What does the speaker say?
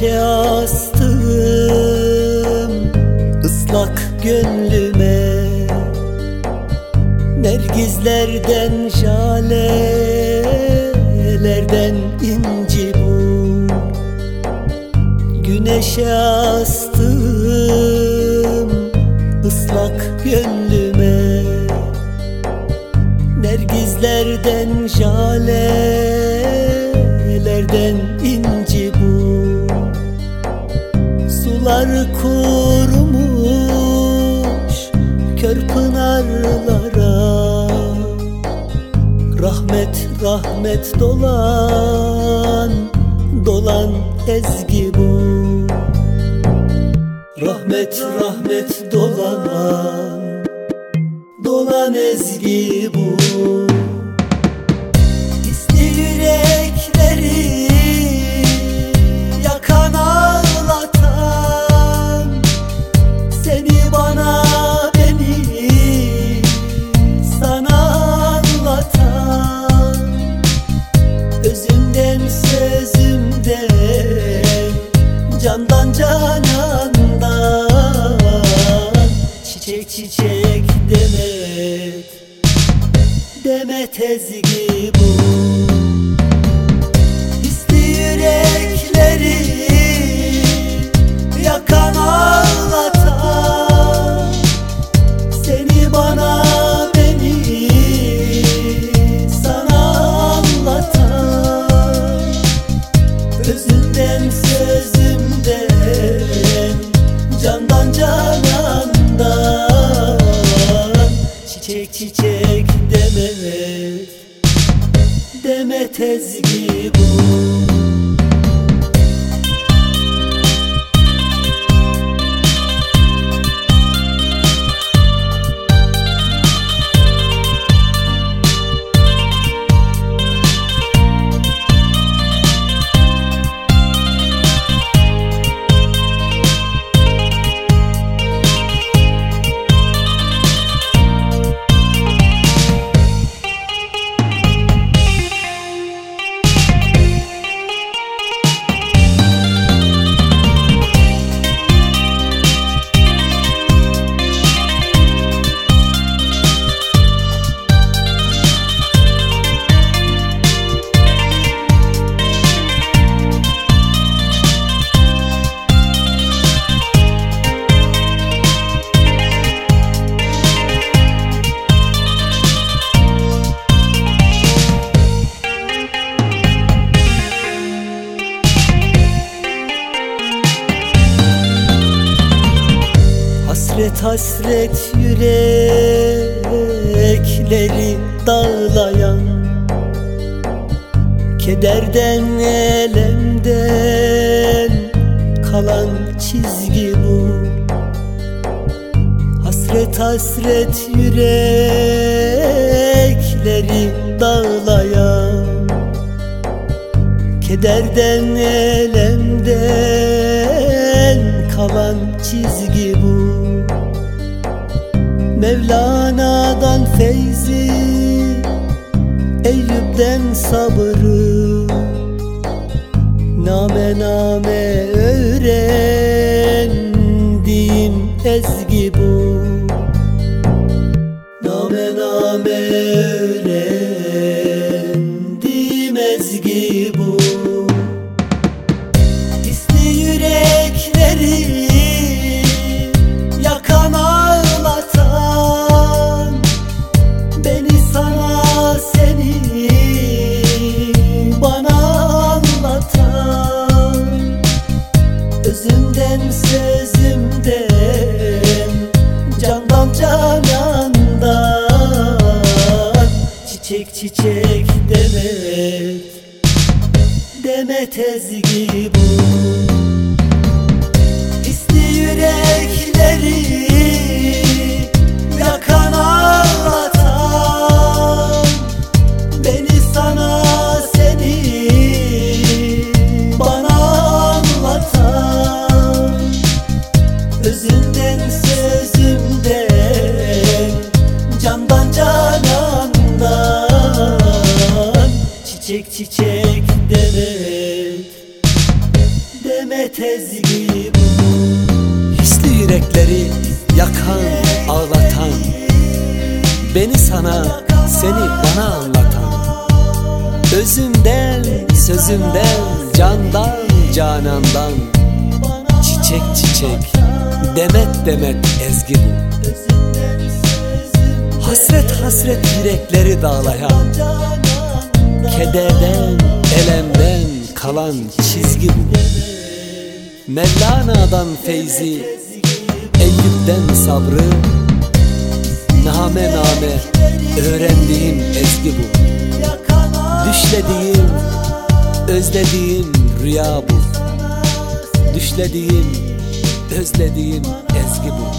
ateşe astım ıslak gönlüme. Nergizlerden jalelerden inci bu. Güneşe astım ıslak gönlüme. Nergizlerden jalelerden inci bu. Sular kurumuş kör pınarlara. Rahmet rahmet dolan dolan ezgi bu. Rahmet rahmet dolan Çiçek demet Demet ezgi bu Hasret yürekleri dağlayan Kederden elemden kalan çizgi bu. Hasret hasret yürekleri dağlayan Kederden elemden kalan çizgi bu Mevlana'dan feyzi Eyüp'den sabrı. Name name öğrendiğim ezgi Demet ezgi bu. Hisli yürekleri Çiçek çiçek demet Demet ezgi bu Hisli yürekleri yakan, ağlatan. Beni sana, seni bana anlatan. Özümden, sözümden, candan, canandan. Çiçek çiçek, demet demet ezgi bu Hasret hasret yürekleri dağlayan Kederden, elemden kalan çizgi bu Mevlana'dan feyzi, Eyüp'ten sabrı. Name name öğrendiğim ezgi bu. Düşlediğim, özlediğim rüya bu. Düşlediğim, özlediğim ezgi bu